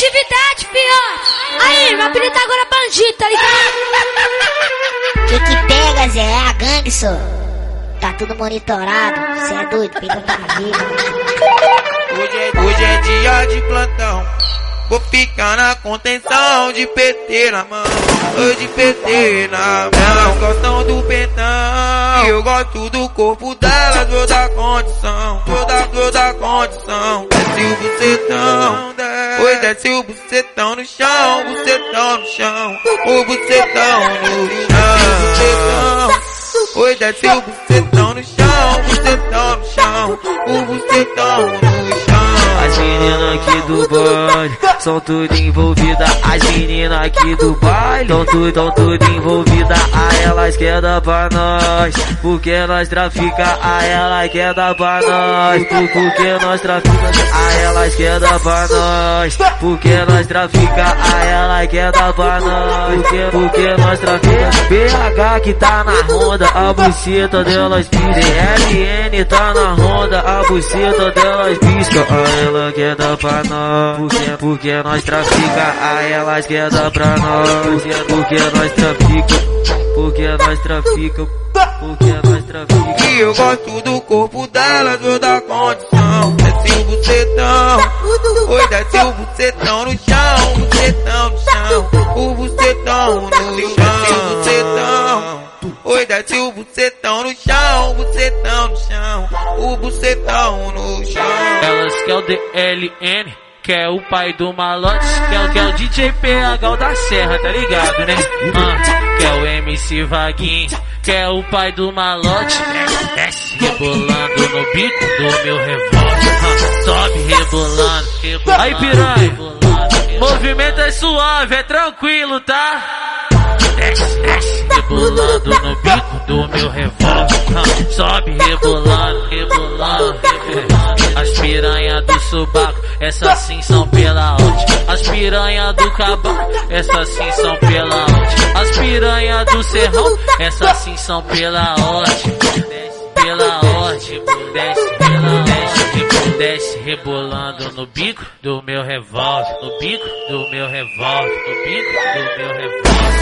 atividade, fiote. Aí, meu apelido agora é bandido, tá ligado? Que que pega, Zé? É a gangue, só. Tá tudo monitorado. Cê é doido, com vida. Hoje é, hoje é dia de plantão. Vou ficar na contenção de PT na mão. Oi, de PT na mão. Gostam do pentão. Eu gosto do corpo dela, vou dar condição. Vou dar, vou dar condição. Desce o bucetão. Desce o bucetão no chão. Bucetão no chão. O bucetão no chão. Oi, desce o bucetão no chão. Bucetão no chão. O bucetão no chão. As meninas aqui do baile são tudo envolvidas. As meninas aqui do baile são tudo, tão tudo envolvidas. A elas quer dar pra nós, porque nós trafica. A elas quer dar pra nós, por- porque nós trafica. A elas quer dar pra nós, porque nós trafica. A elas quer dar pra nós, porque, porque nós trafica. PH que tá na ronda, a buceta delas pisca. DLN tá na ronda, a buceta delas pisca. A ela quer dar pra nós, porque, porque nós trafica. A elas quer dar pra nós, porque, nós trafica. Porque nós trafica, porque nós trafica. E eu gosto do corpo dela, dar condição. Desce o bucetão, oi, desce o bucetão no chão, bucetão no chão, o bucetão no chão. Oi, desce o bucetão no chão, bucetão no chão, o bucetão no chão. Elas quer o DLN, quer o pai do malote, quer, quer o DJ PH o da Serra, tá ligado, né? Ah, quer o MC Vaguinho, quer o pai do malote, desce, desce rebolando no bico do meu revólver. Ah, sobe rebolando, rebolando. Aí piranha, movimento é suave, é tranquilo, tá? Rebolando no bico do meu revólver. Sobe rebolando, rebolando, rebolando. As piranha do subaco, essas sim são pela onde? As piranha do cabaco, essas sim são pela onde? As piranha do serrão, essas sim são pela onde? Desce pela onde? Desce pela onde? Desce rebolando no bico do meu revólver, no bico do meu revólver, no bico do meu revólver.